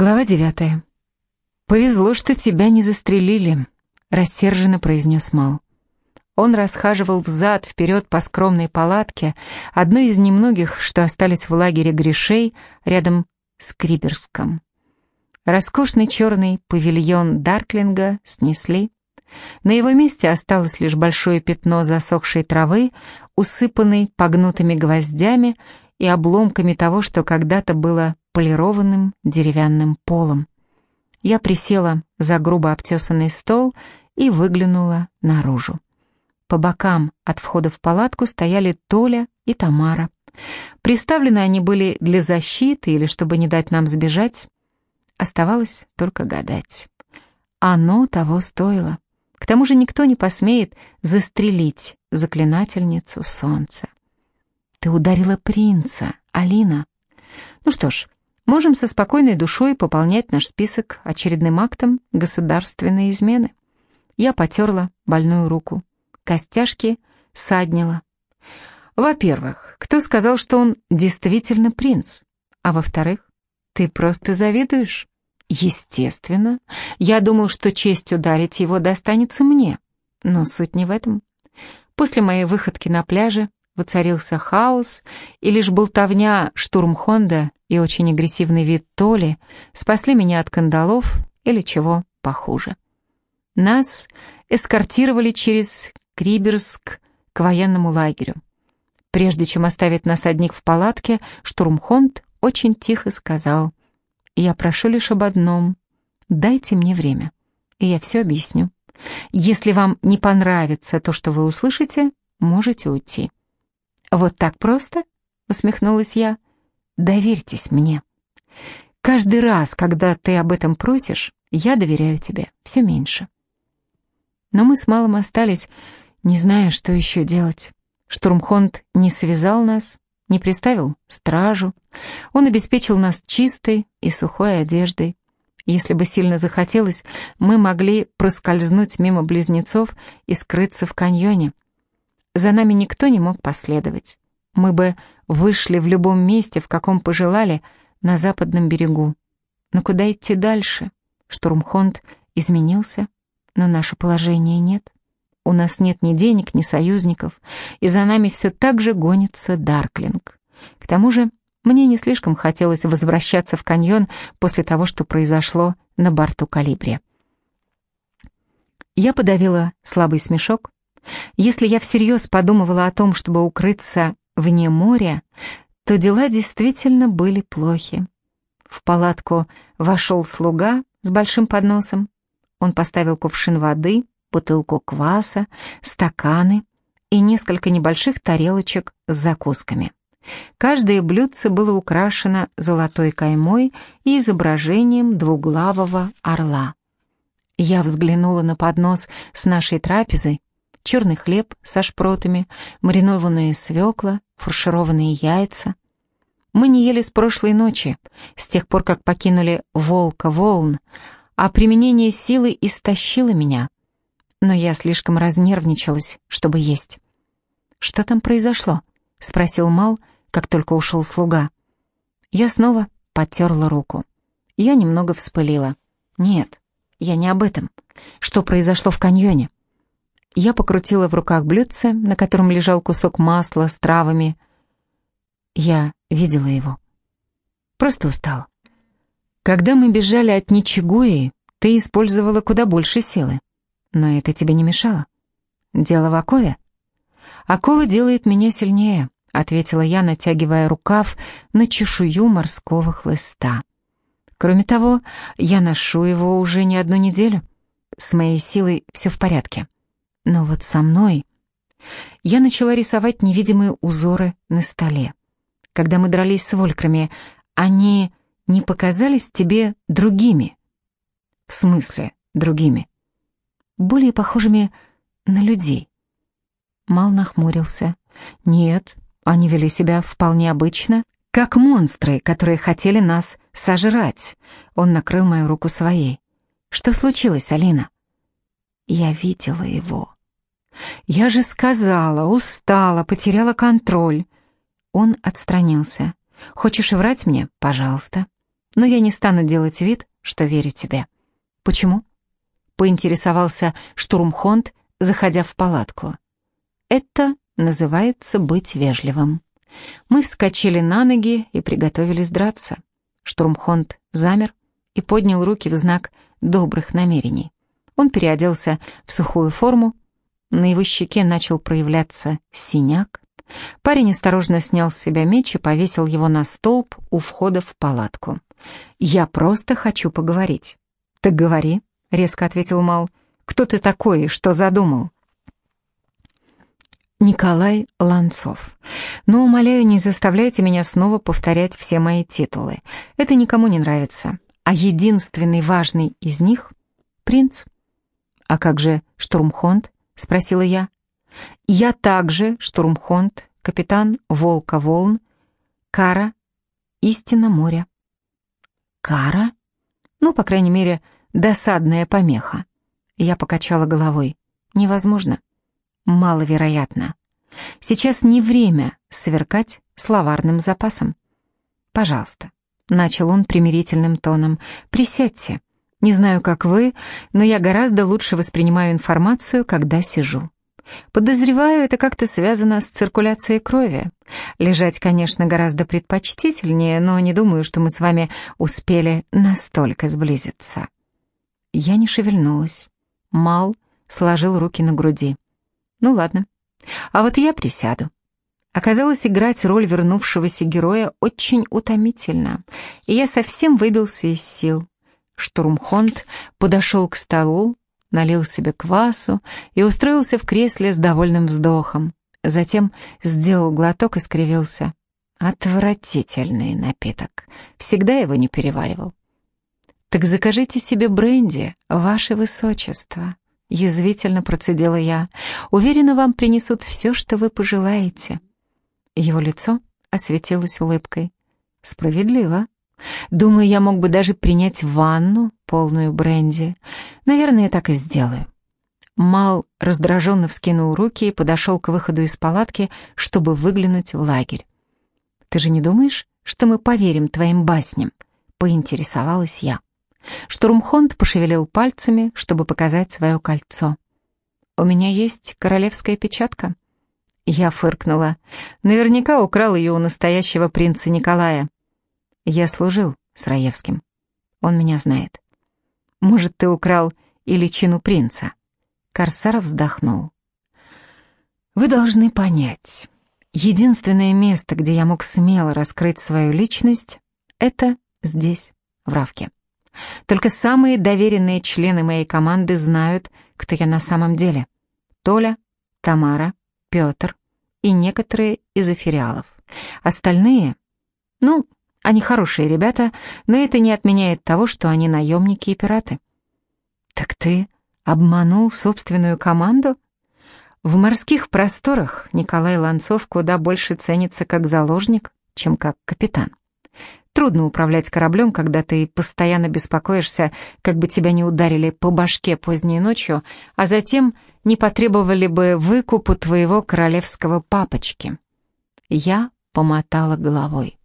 Глава девятая. «Повезло, что тебя не застрелили», — рассерженно произнес Мал. Он расхаживал взад-вперед по скромной палатке, одной из немногих, что остались в лагере грешей рядом с Криберском. Роскошный черный павильон Дарклинга снесли. На его месте осталось лишь большое пятно засохшей травы, усыпанной погнутыми гвоздями и обломками того, что когда-то было полированным деревянным полом. Я присела за грубо обтесанный стол и выглянула наружу. По бокам от входа в палатку стояли Толя и Тамара. Приставлены они были для защиты или чтобы не дать нам сбежать. Оставалось только гадать. Оно того стоило. К тому же никто не посмеет застрелить заклинательницу солнца. «Ты ударила принца, Алина». Ну что ж, можем со спокойной душой пополнять наш список очередным актом государственной измены. Я потерла больную руку. Костяшки саднила. Во-первых, кто сказал, что он действительно принц? А во-вторых, ты просто завидуешь? Естественно. Я думал, что честь ударить его достанется мне. Но суть не в этом. После моей выходки на пляже воцарился хаос, и лишь болтовня штурм Хонда и очень агрессивный вид Толи спасли меня от кандалов или чего похуже. Нас эскортировали через Криберск к военному лагерю. Прежде чем оставить нас одних в палатке, штурмхонд очень тихо сказал, «Я прошу лишь об одном. Дайте мне время, и я все объясню. Если вам не понравится то, что вы услышите, можете уйти». «Вот так просто?» — усмехнулась я. «Доверьтесь мне. Каждый раз, когда ты об этом просишь, я доверяю тебе все меньше». Но мы с Малым остались, не зная, что еще делать. Штурмхонд не связал нас, не приставил стражу. Он обеспечил нас чистой и сухой одеждой. Если бы сильно захотелось, мы могли проскользнуть мимо близнецов и скрыться в каньоне. За нами никто не мог последовать. Мы бы вышли в любом месте, в каком пожелали, на западном берегу. Но куда идти дальше? Штурмхонд изменился, но наше положение нет. У нас нет ни денег, ни союзников, и за нами все так же гонится Дарклинг. К тому же мне не слишком хотелось возвращаться в каньон после того, что произошло на борту Калибри. Я подавила слабый смешок, если я всерьез подумывала о том, чтобы укрыться вне моря, то дела действительно были плохи. В палатку вошел слуга с большим подносом. Он поставил кувшин воды, бутылку кваса, стаканы и несколько небольших тарелочек с закусками. Каждое блюдце было украшено золотой каймой и изображением двуглавого орла. Я взглянула на поднос с нашей трапезой черный хлеб со шпротами, маринованные свекла, фаршированные яйца. Мы не ели с прошлой ночи, с тех пор, как покинули волка волн, а применение силы истощило меня. Но я слишком разнервничалась, чтобы есть. «Что там произошло?» — спросил Мал, как только ушел слуга. Я снова потерла руку. Я немного вспылила. «Нет, я не об этом. Что произошло в каньоне?» Я покрутила в руках блюдце, на котором лежал кусок масла с травами. Я видела его. Просто устала. Когда мы бежали от Ничигуи, ты использовала куда больше силы. Но это тебе не мешало. Дело в окове. Окова делает меня сильнее, ответила я, натягивая рукав на чешую морского хлыста. Кроме того, я ношу его уже не одну неделю. С моей силой все в порядке. Но вот со мной... Я начала рисовать невидимые узоры на столе. Когда мы дрались с волькрами, они не показались тебе другими? В смысле другими? Более похожими на людей. Мал нахмурился. Нет, они вели себя вполне обычно, как монстры, которые хотели нас сожрать. Он накрыл мою руку своей. Что случилось, Алина? Я видела его. «Я же сказала, устала, потеряла контроль». Он отстранился. «Хочешь врать мне? Пожалуйста». но я не стану делать вид, что верю тебе». «Почему?» — поинтересовался штурмхонд, заходя в палатку. «Это называется быть вежливым». Мы вскочили на ноги и приготовились драться. Штурмхонд замер и поднял руки в знак добрых намерений. Он переоделся в сухую форму, на его щеке начал проявляться синяк. Парень осторожно снял с себя меч и повесил его на столб у входа в палатку. «Я просто хочу поговорить». «Так говори», — резко ответил Мал. «Кто ты такой и что задумал?» Николай Ланцов. Но, умоляю, не заставляйте меня снова повторять все мои титулы. Это никому не нравится. А единственный важный из них — принц. А как же штурмхонд? — спросила я. «Я также штурмхонд, капитан Волка Волн, Кара, истина моря». «Кара?» Ну, по крайней мере, досадная помеха. Я покачала головой. «Невозможно. Маловероятно. Сейчас не время сверкать словарным запасом. Пожалуйста». Начал он примирительным тоном. «Присядьте. Не знаю, как вы, но я гораздо лучше воспринимаю информацию, когда сижу. Подозреваю, это как-то связано с циркуляцией крови. Лежать, конечно, гораздо предпочтительнее, но не думаю, что мы с вами успели настолько сблизиться. Я не шевельнулась. Мал сложил руки на груди. Ну ладно, а вот я присяду. Оказалось, играть роль вернувшегося героя очень утомительно, и я совсем выбился из сил. Штурмхонд подошел к столу, налил себе квасу и устроился в кресле с довольным вздохом. Затем сделал глоток и скривился. Отвратительный напиток. Всегда его не переваривал. «Так закажите себе бренди, ваше высочество», — язвительно процедила я. «Уверена, вам принесут все, что вы пожелаете». Его лицо осветилось улыбкой. «Справедливо», Думаю, я мог бы даже принять ванну, полную бренди. Наверное, я так и сделаю. Мал раздраженно вскинул руки и подошел к выходу из палатки, чтобы выглянуть в лагерь. «Ты же не думаешь, что мы поверим твоим басням?» — поинтересовалась я. Штурмхонд пошевелил пальцами, чтобы показать свое кольцо. «У меня есть королевская печатка». Я фыркнула. Наверняка украл ее у настоящего принца Николая. Я служил с Раевским. Он меня знает. Может, ты украл и личину принца?» Корсаров вздохнул. «Вы должны понять, единственное место, где я мог смело раскрыть свою личность, это здесь, в Равке. Только самые доверенные члены моей команды знают, кто я на самом деле. Толя, Тамара, Петр и некоторые из эфириалов. Остальные, ну, они хорошие ребята, но это не отменяет того, что они наемники и пираты. Так ты обманул собственную команду? В морских просторах Николай Ланцов куда больше ценится как заложник, чем как капитан. Трудно управлять кораблем, когда ты постоянно беспокоишься, как бы тебя не ударили по башке поздней ночью, а затем не потребовали бы выкупу твоего королевского папочки. Я помотала головой.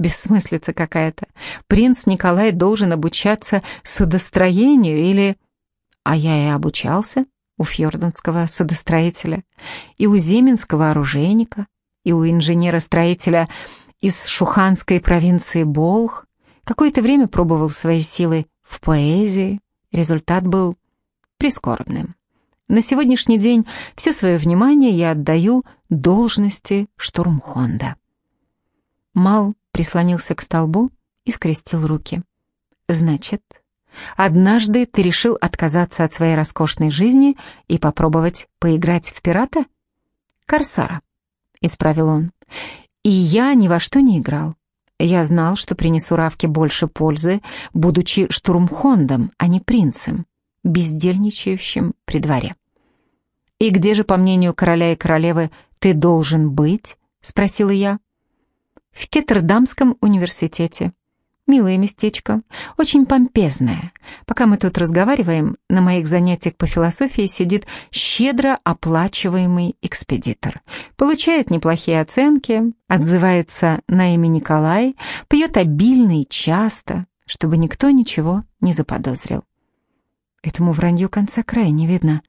Бессмыслица какая-то. Принц Николай должен обучаться судостроению или... А я и обучался у фьорденского судостроителя, и у земенского оружейника, и у инженера-строителя из шуханской провинции Болх. Какое-то время пробовал свои силы в поэзии. Результат был прискорбным. На сегодняшний день все свое внимание я отдаю должности штурмхонда. Мал прислонился к столбу и скрестил руки. «Значит, однажды ты решил отказаться от своей роскошной жизни и попробовать поиграть в пирата?» «Корсара», — исправил он. «И я ни во что не играл. Я знал, что принесу Равке больше пользы, будучи штурмхондом, а не принцем, бездельничающим при дворе». «И где же, по мнению короля и королевы, ты должен быть?» — спросила я в Кеттердамском университете. Милое местечко, очень помпезное. Пока мы тут разговариваем, на моих занятиях по философии сидит щедро оплачиваемый экспедитор. Получает неплохие оценки, отзывается на имя Николай, пьет обильно и часто, чтобы никто ничего не заподозрил. Этому вранью конца края не видно.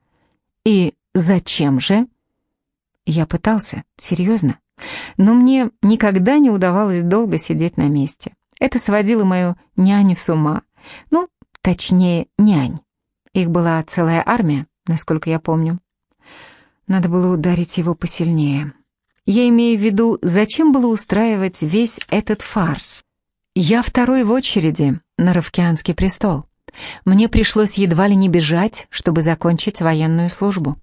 И зачем же? Я пытался, серьезно. Но мне никогда не удавалось долго сидеть на месте. Это сводило мою няню с ума. Ну, точнее, нянь. Их была целая армия, насколько я помню. Надо было ударить его посильнее. Я имею в виду, зачем было устраивать весь этот фарс? Я второй в очереди на Равкианский престол. Мне пришлось едва ли не бежать, чтобы закончить военную службу.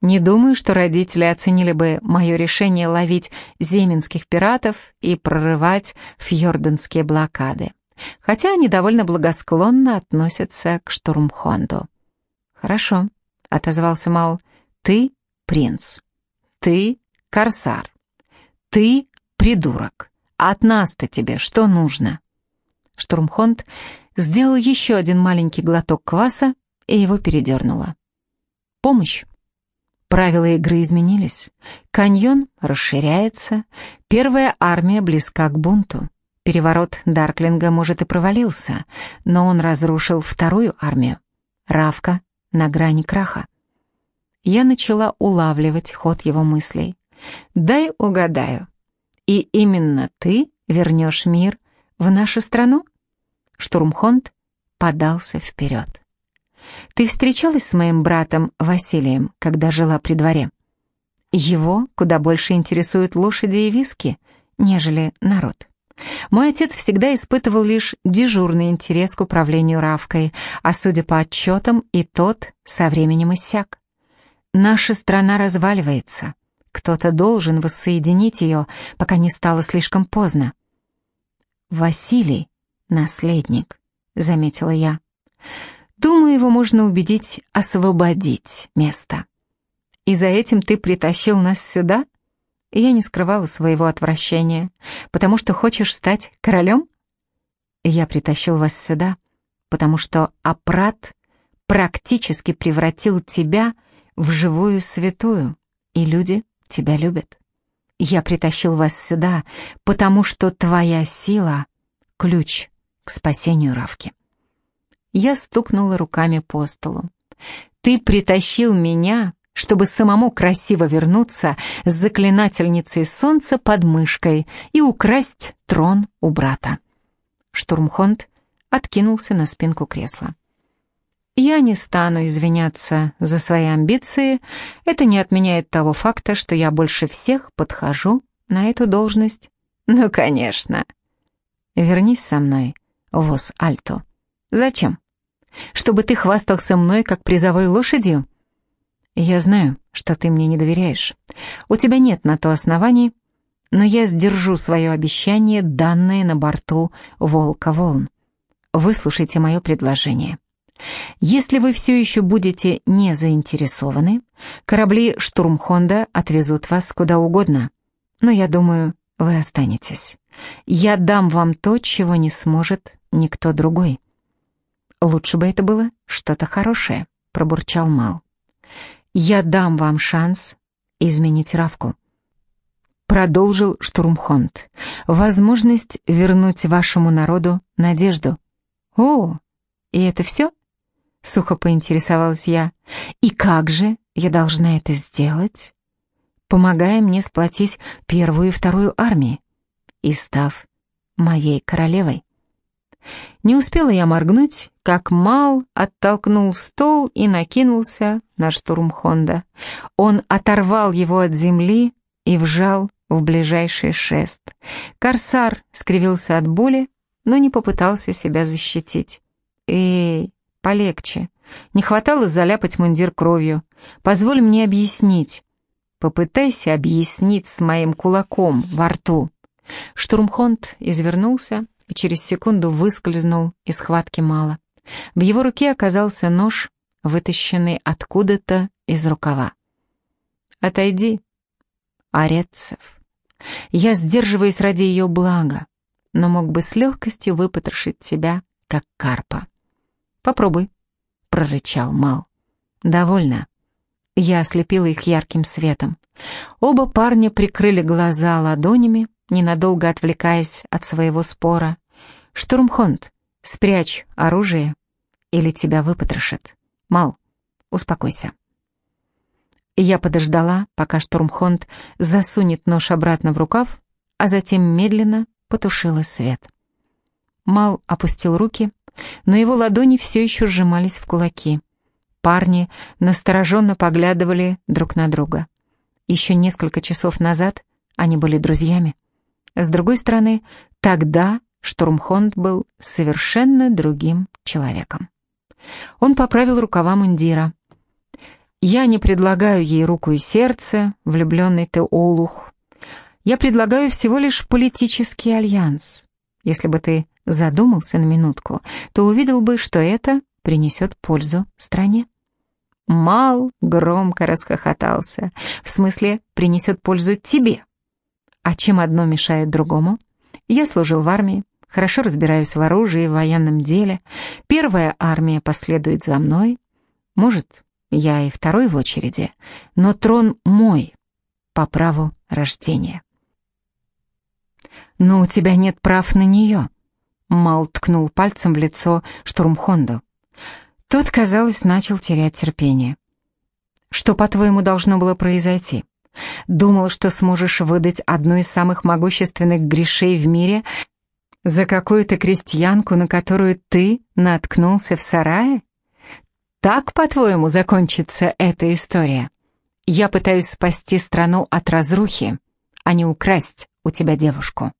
Не думаю, что родители оценили бы мое решение ловить земенских пиратов и прорывать фьорденские блокады, хотя они довольно благосклонно относятся к штурмхонду. «Хорошо», — отозвался Мал, — «ты принц, ты корсар, ты придурок. От нас-то тебе что нужно?» Штурмхонд сделал еще один маленький глоток кваса, и его передернуло. «Помощь!» Правила игры изменились. Каньон расширяется, первая армия близка к бунту. Переворот Дарклинга, может, и провалился, но он разрушил вторую армию. Равка на грани краха. Я начала улавливать ход его мыслей. «Дай угадаю. И именно ты вернешь мир в нашу страну?» Штурмхонд подался вперед. Ты встречалась с моим братом Василием, когда жила при дворе? Его куда больше интересуют лошади и виски, нежели народ. Мой отец всегда испытывал лишь дежурный интерес к управлению Равкой, а судя по отчетам, и тот со временем иссяк. Наша страна разваливается. Кто-то должен воссоединить ее, пока не стало слишком поздно. «Василий — наследник», — заметила я. Думаю, его можно убедить освободить место. И за этим ты притащил нас сюда? я не скрывала своего отвращения, потому что хочешь стать королем? я притащил вас сюда, потому что Апрат практически превратил тебя в живую святую, и люди тебя любят. Я притащил вас сюда, потому что твоя сила — ключ к спасению Равки. Я стукнула руками по столу. «Ты притащил меня, чтобы самому красиво вернуться с заклинательницей солнца под мышкой и украсть трон у брата». Штурмхонд откинулся на спинку кресла. «Я не стану извиняться за свои амбиции. Это не отменяет того факта, что я больше всех подхожу на эту должность. Ну, конечно. Вернись со мной, Вос Альто. Зачем?» Чтобы ты хвастался мной, как призовой лошадью? Я знаю, что ты мне не доверяешь. У тебя нет на то оснований, но я сдержу свое обещание, данное на борту «Волка волн». Выслушайте мое предложение. Если вы все еще будете не заинтересованы, корабли «Штурмхонда» отвезут вас куда угодно. Но я думаю, вы останетесь. Я дам вам то, чего не сможет никто другой. «Лучше бы это было что-то хорошее», — пробурчал Мал. «Я дам вам шанс изменить Равку». Продолжил Штурмхонд. «Возможность вернуть вашему народу надежду». «О, и это все?» — сухо поинтересовалась я. «И как же я должна это сделать?» «Помогая мне сплотить первую и вторую армии и став моей королевой». Не успела я моргнуть, как Мал оттолкнул стол и накинулся на штурм Хонда. Он оторвал его от земли и вжал в ближайший шест. Корсар скривился от боли, но не попытался себя защитить. «Эй, полегче. Не хватало заляпать мундир кровью. Позволь мне объяснить». «Попытайся объяснить с моим кулаком во рту». Штурмхонд извернулся и через секунду выскользнул из схватки мало. В его руке оказался нож, вытащенный откуда-то из рукава. «Отойди, Орецев. Я сдерживаюсь ради ее блага. но мог бы с легкостью выпотрошить тебя, как карпа. «Попробуй», — прорычал Мал. «Довольно». Я ослепила их ярким светом. Оба парня прикрыли глаза ладонями, ненадолго отвлекаясь от своего спора. «Штурмхонд, спрячь оружие, или тебя выпотрошат. Мал, успокойся». Я подождала, пока штурмхонд засунет нож обратно в рукав, а затем медленно потушила свет. Мал опустил руки, но его ладони все еще сжимались в кулаки. Парни настороженно поглядывали друг на друга. Еще несколько часов назад они были друзьями. С другой стороны, тогда Штурмхонд был совершенно другим человеком. Он поправил рукава мундира. «Я не предлагаю ей руку и сердце, влюбленный ты олух. Я предлагаю всего лишь политический альянс. Если бы ты задумался на минутку, то увидел бы, что это принесет пользу стране». Мал громко расхохотался. «В смысле, принесет пользу тебе?» «А чем одно мешает другому?» «Я служил в армии, хорошо разбираюсь в оружии в военном деле. Первая армия последует за мной. Может, я и второй в очереди, но трон мой по праву рождения. «Но у тебя нет прав на нее», — Мал ткнул пальцем в лицо штурмхонду. Тот, казалось, начал терять терпение. «Что, по-твоему, должно было произойти? Думал, что сможешь выдать одну из самых могущественных грешей в мире за какую-то крестьянку, на которую ты наткнулся в сарае? Так, по-твоему, закончится эта история? Я пытаюсь спасти страну от разрухи, а не украсть у тебя девушку.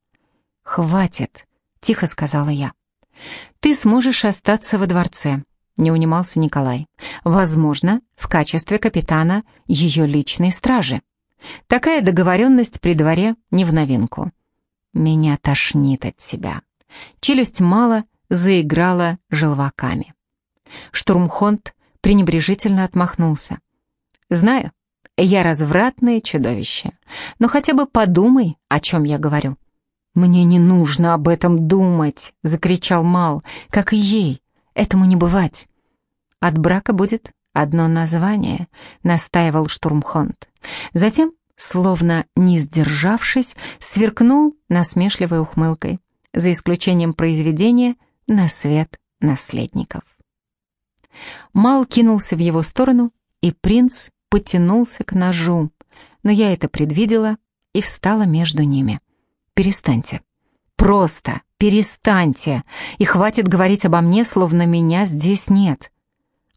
Хватит, тихо сказала я. Ты сможешь остаться во дворце, не унимался Николай. Возможно, в качестве капитана ее личной стражи. Такая договоренность при дворе не в новинку. Меня тошнит от тебя. Челюсть мало заиграла желваками. Штурмхонд пренебрежительно отмахнулся. «Знаю, я развратное чудовище, но хотя бы подумай, о чем я говорю». «Мне не нужно об этом думать», — закричал Мал, — «как и ей. Этому не бывать». «От брака будет одно название», — настаивал Штурмхонд. Затем словно не сдержавшись, сверкнул насмешливой ухмылкой, за исключением произведения «На свет наследников». Мал кинулся в его сторону, и принц потянулся к ножу, но я это предвидела и встала между ними. «Перестаньте. Просто перестаньте, и хватит говорить обо мне, словно меня здесь нет».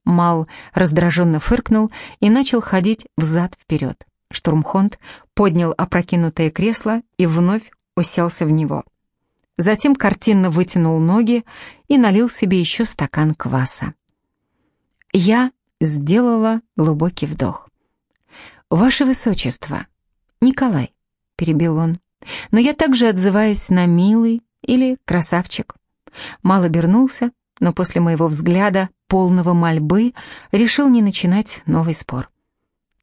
Мал раздраженно фыркнул и начал ходить взад-вперед. Штурмхонд поднял опрокинутое кресло и вновь уселся в него. Затем картинно вытянул ноги и налил себе еще стакан кваса. Я сделала глубокий вдох. «Ваше Высочество!» «Николай», — перебил он, — «но я также отзываюсь на «милый» или «красавчик». Мало обернулся, но после моего взгляда, полного мольбы, решил не начинать новый спор.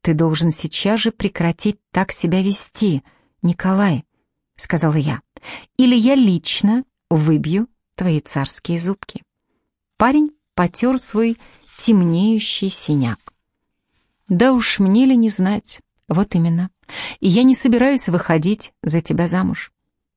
«Ты должен сейчас же прекратить так себя вести, Николай», — сказала я, «или я лично выбью твои царские зубки». Парень потер свой темнеющий синяк. «Да уж мне ли не знать, вот именно, и я не собираюсь выходить за тебя замуж».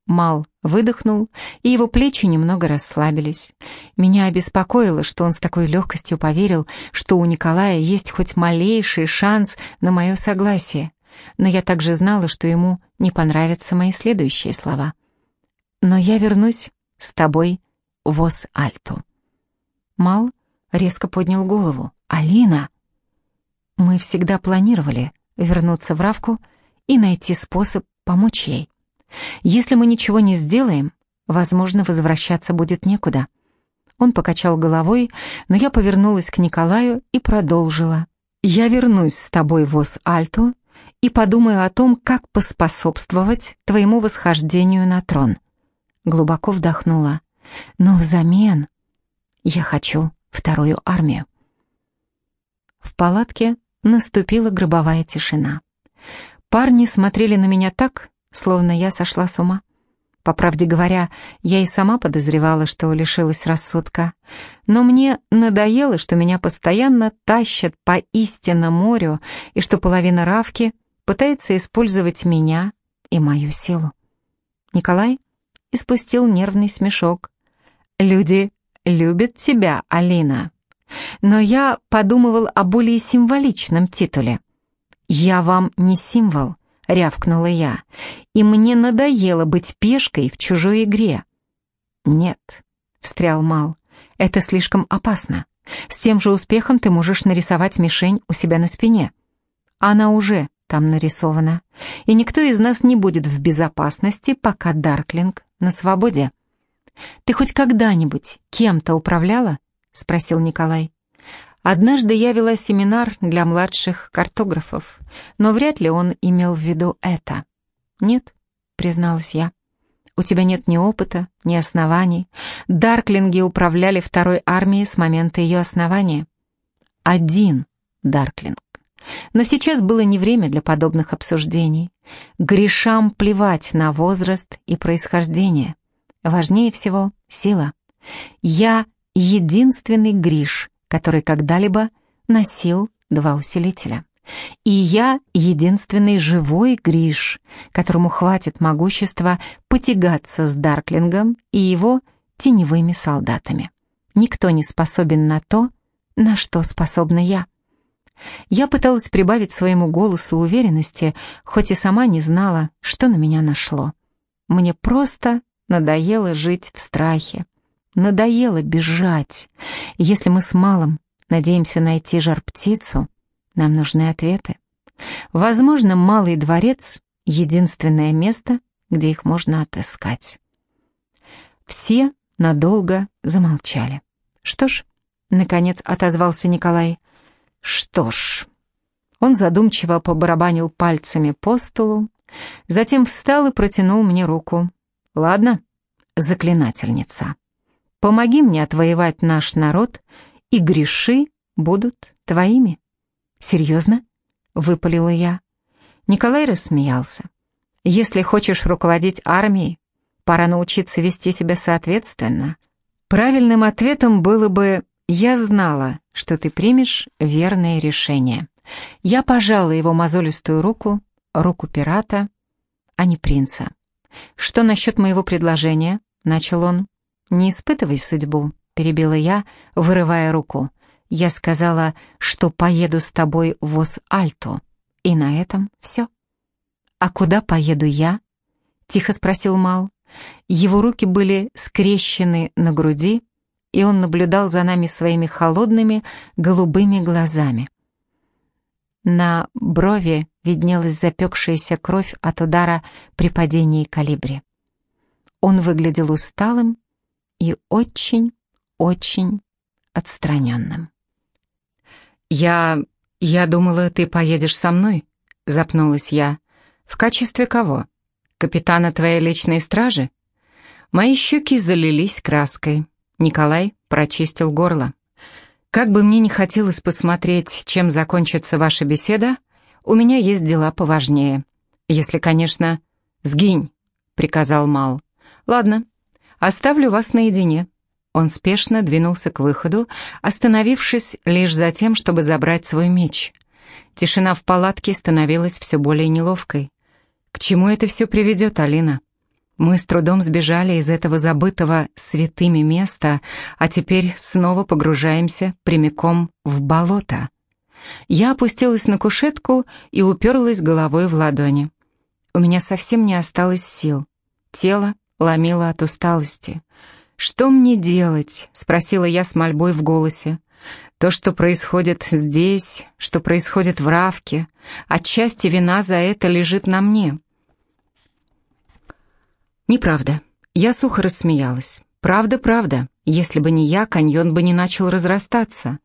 Мал выдохнул, и его плечи немного расслабились. Меня обеспокоило, что он с такой легкостью поверил, что у Николая есть хоть малейший шанс на мое согласие. Но я также знала, что ему не понравятся мои следующие слова. «Но я вернусь с тобой в Ос-Альту». Мал резко поднял голову. «Алина!» Мы всегда планировали вернуться в Равку и найти способ помочь ей. Если мы ничего не сделаем, возможно, возвращаться будет некуда. Он покачал головой, но я повернулась к Николаю и продолжила. «Я вернусь с тобой в Ос-Альто и подумаю о том, как поспособствовать твоему восхождению на трон». Глубоко вдохнула. «Но взамен я хочу вторую армию». В палатке наступила гробовая тишина. Парни смотрели на меня так, словно я сошла с ума. По правде говоря, я и сама подозревала, что лишилась рассудка. Но мне надоело, что меня постоянно тащат по истинно морю, и что половина Равки пытается использовать меня и мою силу. Николай испустил нервный смешок. «Люди любят тебя, Алина. Но я подумывал о более символичном титуле. Я вам не символ, рявкнула я, и мне надоело быть пешкой в чужой игре. Нет, встрял Мал, это слишком опасно. С тем же успехом ты можешь нарисовать мишень у себя на спине. Она уже там нарисована, и никто из нас не будет в безопасности, пока Дарклинг на свободе. Ты хоть когда-нибудь кем-то управляла? спросил Николай. Однажды я вела семинар для младших картографов, но вряд ли он имел в виду это. «Нет», — призналась я. «У тебя нет ни опыта, ни оснований. Дарклинги управляли второй армией с момента ее основания. Один Дарклинг. Но сейчас было не время для подобных обсуждений. Грешам плевать на возраст и происхождение. Важнее всего сила. Я единственный Гриш, который когда-либо носил два усилителя. И я единственный живой Гриш, которому хватит могущества потягаться с Дарклингом и его теневыми солдатами. Никто не способен на то, на что способна я. Я пыталась прибавить своему голосу уверенности, хоть и сама не знала, что на меня нашло. Мне просто надоело жить в страхе. Надоело бежать. Если мы с Малым надеемся найти жар-птицу, нам нужны ответы. Возможно, Малый дворец — единственное место, где их можно отыскать. Все надолго замолчали. Что ж, наконец отозвался Николай. Что ж. Он задумчиво побарабанил пальцами по столу, затем встал и протянул мне руку. Ладно, заклинательница. Помоги мне отвоевать наш народ, и греши будут твоими». «Серьезно?» — выпалила я. Николай рассмеялся. «Если хочешь руководить армией, пора научиться вести себя соответственно. Правильным ответом было бы «я знала, что ты примешь верное решение». Я пожала его мозолистую руку, руку пирата, а не принца. «Что насчет моего предложения?» — начал он. «Не испытывай судьбу», — перебила я, вырывая руку. «Я сказала, что поеду с тобой в Ос-Альто, и на этом все». «А куда поеду я?» — тихо спросил Мал. Его руки были скрещены на груди, и он наблюдал за нами своими холодными голубыми глазами. На брови виднелась запекшаяся кровь от удара при падении калибри. Он выглядел усталым и очень-очень отстраненным. «Я... я думала, ты поедешь со мной», — запнулась я. «В качестве кого? Капитана твоей личной стражи?» Мои щеки залились краской. Николай прочистил горло. «Как бы мне не хотелось посмотреть, чем закончится ваша беседа, у меня есть дела поважнее. Если, конечно...» «Сгинь», — приказал Мал. «Ладно, Оставлю вас наедине». Он спешно двинулся к выходу, остановившись лишь за тем, чтобы забрать свой меч. Тишина в палатке становилась все более неловкой. К чему это все приведет, Алина? Мы с трудом сбежали из этого забытого святыми места, а теперь снова погружаемся прямиком в болото. Я опустилась на кушетку и уперлась головой в ладони. У меня совсем не осталось сил. Тело ломила от усталости. «Что мне делать?» — спросила я с мольбой в голосе. «То, что происходит здесь, что происходит в Равке, отчасти вина за это лежит на мне». «Неправда». Я сухо рассмеялась. «Правда, правда. Если бы не я, каньон бы не начал разрастаться.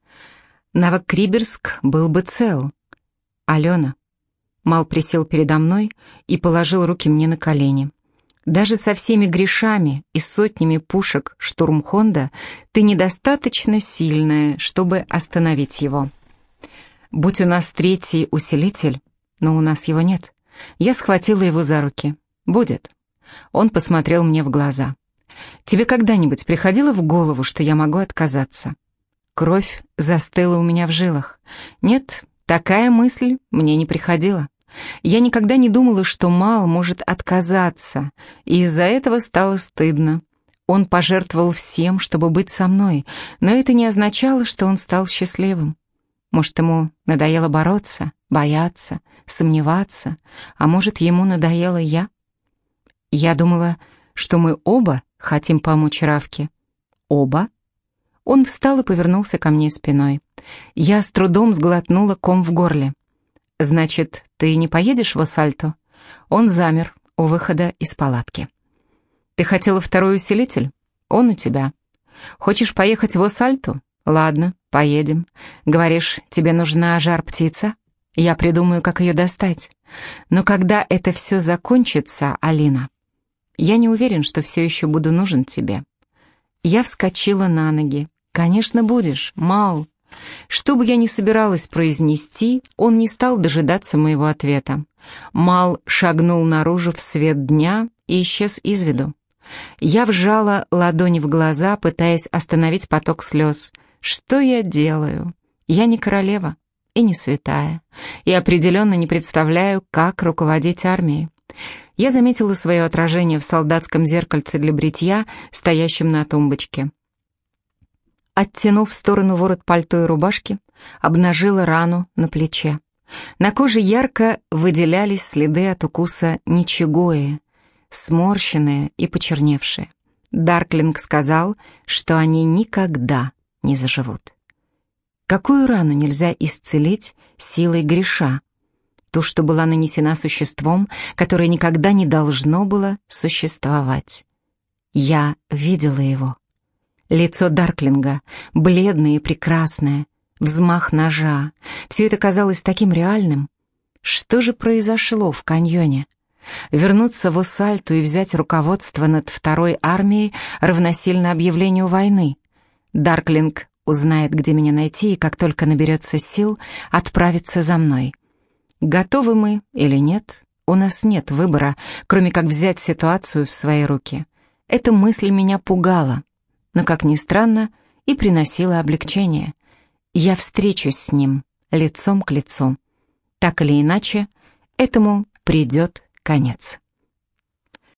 Новокриберск был бы цел. Алена». Мал присел передо мной и положил руки мне на колени. Даже со всеми грешами и сотнями пушек штурмхонда ты недостаточно сильная, чтобы остановить его. Будь у нас третий усилитель, но у нас его нет. Я схватила его за руки. Будет. Он посмотрел мне в глаза. «Тебе когда-нибудь приходило в голову, что я могу отказаться?» Кровь застыла у меня в жилах. Нет, такая мысль мне не приходила. Я никогда не думала, что Мал может отказаться, и из-за этого стало стыдно. Он пожертвовал всем, чтобы быть со мной, но это не означало, что он стал счастливым. Может, ему надоело бороться, бояться, сомневаться, а может, ему надоела я? Я думала, что мы оба хотим помочь Равке. Оба? Он встал и повернулся ко мне спиной. Я с трудом сглотнула ком в горле. «Значит, ты не поедешь в Осальто?» Он замер у выхода из палатки. «Ты хотела второй усилитель? Он у тебя. Хочешь поехать в Осальто? Ладно, поедем. Говоришь, тебе нужна жар-птица? Я придумаю, как ее достать. Но когда это все закончится, Алина, я не уверен, что все еще буду нужен тебе». Я вскочила на ноги. «Конечно, будешь, Мал». Что бы я ни собиралась произнести, он не стал дожидаться моего ответа. Мал шагнул наружу в свет дня и исчез из виду. Я вжала ладони в глаза, пытаясь остановить поток слез. Что я делаю? Я не королева и не святая, и определенно не представляю, как руководить армией. Я заметила свое отражение в солдатском зеркальце для бритья, стоящем на тумбочке. Оттянув в сторону ворот пальто и рубашки, обнажила рану на плече. На коже ярко выделялись следы от укуса ничегои, сморщенные и почерневшие. Дарклинг сказал, что они никогда не заживут. Какую рану нельзя исцелить силой греша? Ту, что была нанесена существом, которое никогда не должно было существовать. Я видела его. Лицо Дарклинга, бледное и прекрасное, взмах ножа. Все это казалось таким реальным. Что же произошло в каньоне? Вернуться в Осальту и взять руководство над второй армией равносильно объявлению войны. Дарклинг узнает, где меня найти, и как только наберется сил, отправится за мной. Готовы мы или нет, у нас нет выбора, кроме как взять ситуацию в свои руки. Эта мысль меня пугала но, как ни странно, и приносила облегчение. Я встречусь с ним лицом к лицу. Так или иначе, этому придет конец.